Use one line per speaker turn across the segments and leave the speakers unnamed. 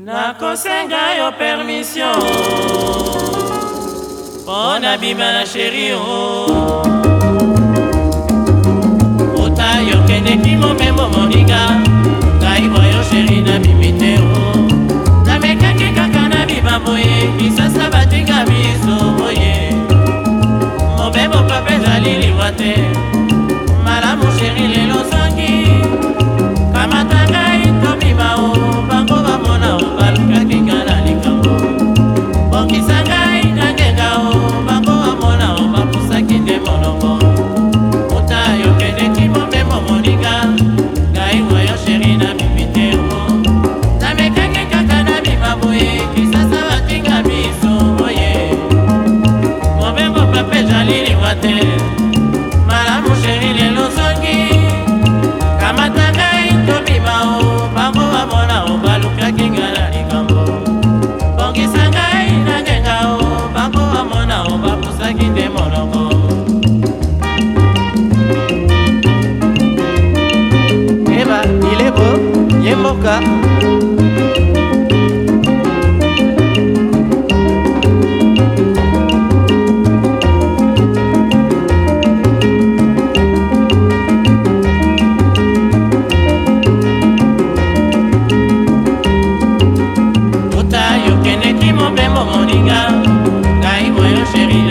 nakosenga yo permission mpo nabima na sheri o uta yokendeki momemo moninga ngai boyo sheri nabimi te o namekaki kaka na biba boye ملم و شهیل eleki mobembo moninga ngai moyo sheri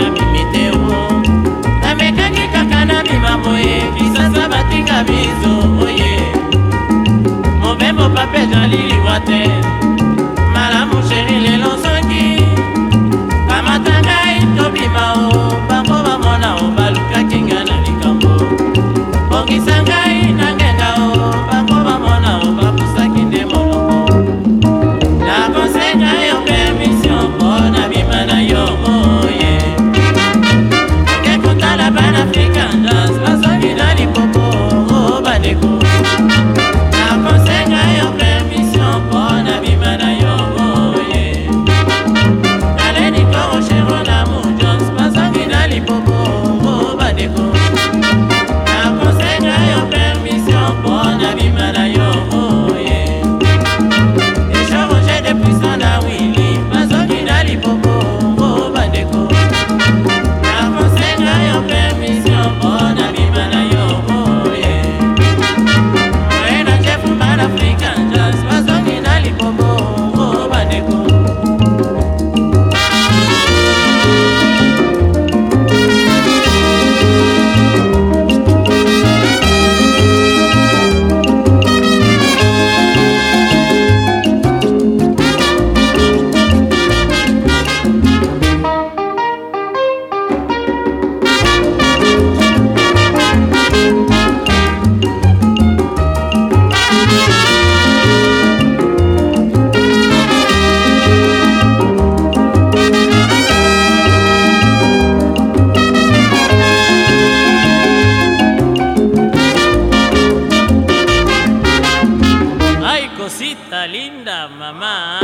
cosita linda, mamá.